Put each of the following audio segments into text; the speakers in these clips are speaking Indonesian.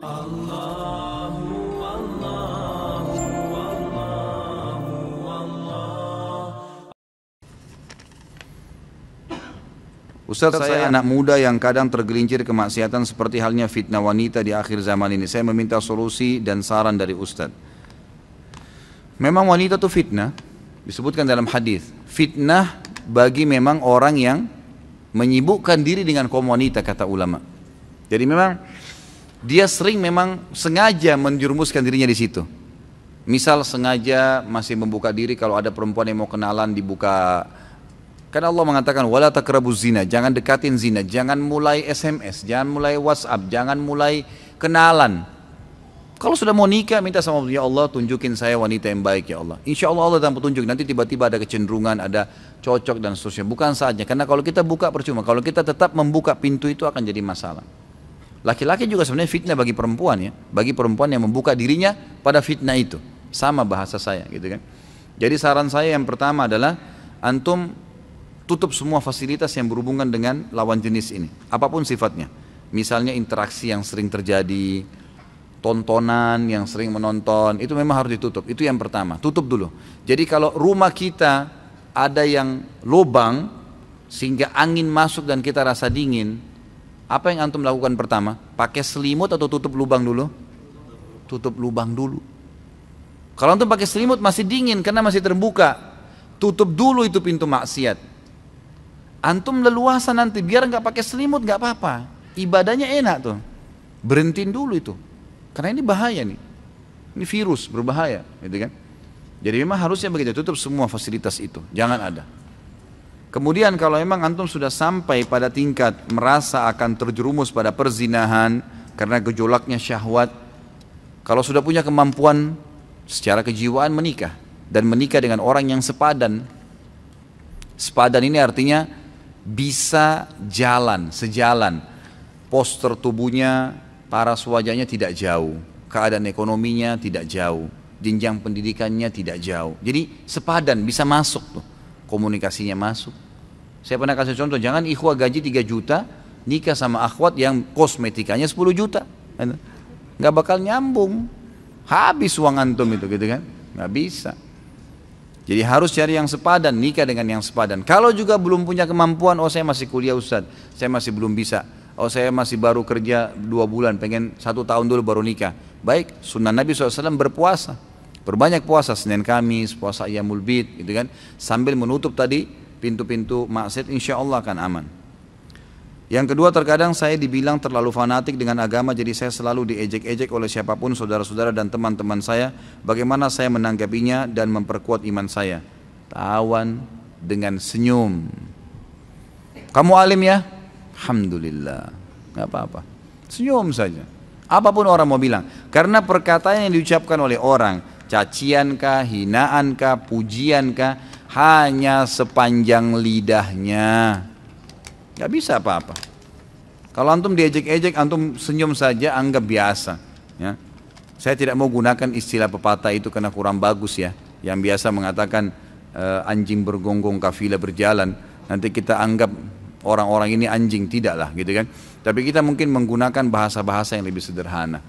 Ustaz, saya anak muda yang kadang tergelincir kemaksiatan seperti halnya fitnah wanita di akhir zaman ini. Saya meminta solusi dan saran dari Ustaz. Memang wanita itu fitnah, disebutkan dalam hadis. Fitnah bagi memang orang yang menyibukkan diri dengan kaum wanita kata ulama. Jadi memang dia sering memang sengaja menjerumuskan dirinya di situ. Misal sengaja masih membuka diri kalau ada perempuan yang mau kenalan dibuka Karena Allah mengatakan wala takrabu zina, jangan dekatin zina, jangan mulai SMS, jangan mulai WhatsApp, jangan mulai kenalan. Kalau sudah mau nikah minta sama Allah, ya Allah tunjukin saya wanita yang baik ya Allah. Insya Allah Allah dalam petunjuk nanti tiba-tiba ada kecenderungan, ada cocok dan seterusnya. Bukan saja, karena kalau kita buka percuma. Kalau kita tetap membuka pintu itu akan jadi masalah. Laki-laki juga sebenarnya fitnah bagi perempuan ya, bagi perempuan yang membuka dirinya pada fitnah itu. Sama bahasa saya gitu kan. Jadi saran saya yang pertama adalah antum tutup semua fasilitas yang berhubungan dengan lawan jenis ini, apa pun sifatnya. Misalnya interaksi yang sering terjadi, tontonan yang sering menonton, itu memang harus ditutup. Itu yang pertama, tutup dulu. Jadi kalau rumah kita ada yang lubang sehingga angin masuk dan kita rasa dingin, apa yang antum lakukan pertama? Pakai selimut atau tutup lubang dulu? Tutup lubang dulu. Kalau antum pakai selimut masih dingin karena masih terbuka, tutup dulu itu pintu maksiat. Antum leluasa nanti biar nggak pakai selimut nggak apa-apa. Ibadahnya enak tuh. Berhentiin dulu itu. Karena ini bahaya nih. Ini virus berbahaya, gitu kan? Jadi memang harusnya begitu tutup semua fasilitas itu. Jangan ada. Kemudian kalau memang antum sudah sampai pada tingkat merasa akan terjerumus pada perzinahan karena gejolaknya syahwat, kalau sudah punya kemampuan secara kejiwaan menikah dan menikah dengan orang yang sepadan. Sepadan ini artinya bisa jalan, sejalan. Poster tubuhnya, paras wajahnya tidak jauh, keadaan ekonominya tidak jauh, jenjang pendidikannya tidak jauh. Jadi sepadan, bisa masuk tuh, komunikasinya masuk. Saya pernah kasih contoh, jangan ikhwah gaji 3 juta, nikah sama akhwat yang kosmetikanya 10 juta. Nggak bakal nyambung. Habis uang antum itu gitu kan. Nggak bisa. Jadi harus cari yang sepadan, nikah dengan yang sepadan. Kalau juga belum punya kemampuan, oh saya masih kuliah Ustaz, saya masih belum bisa. Oh saya masih baru kerja dua bulan, pengen satu tahun dulu baru nikah. Baik, sunnah Nabi SAW berpuasa. Berbanyak puasa, Senin Kamis, puasa Iyamul Bid, gitu kan. Sambil menutup tadi pintu-pintu maksiat, insya Allah akan aman. Yang kedua terkadang saya dibilang terlalu fanatik dengan agama jadi saya selalu diejek-ejek oleh siapa pun saudara-saudara dan teman-teman saya. Bagaimana saya menanggapinya dan memperkuat iman saya? Tawan dengan senyum. Kamu alim ya? Alhamdulillah. Gak apa-apa. Senyum saja. Apa pun orang mau bilang. Karena perkataan yang diucapkan oleh orang, cacian kah, hinaan kah, pujian kah, hanya sepanjang lidahnya Gak bisa apa-apa. Kalau antum diejek-ejek, antum senyum saja, anggap biasa. Ya. Saya tidak mau gunakan istilah pepatah itu karena kurang bagus ya. Yang biasa mengatakan uh, anjing bergonggong kafilah berjalan. Nanti kita anggap orang-orang ini anjing, tidaklah gitu kan. Tapi kita mungkin menggunakan bahasa-bahasa yang lebih sederhana.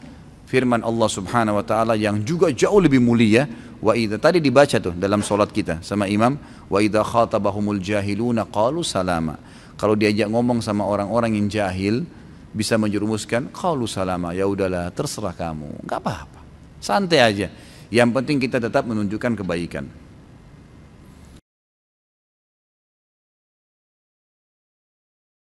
Firman Allah subhanahu wa ta'ala yang juga jauh lebih mulia. Wa idha, tadi dibaca tuh dalam solat kita sama imam. Wa idha khatabahumul jahiluna qalu salama kalau diajak ngomong sama orang-orang yang jahil, bisa menjerumuskan, kalau salama, ya udahlah, terserah kamu, nggak apa-apa, santai aja. Yang penting kita tetap menunjukkan kebaikan.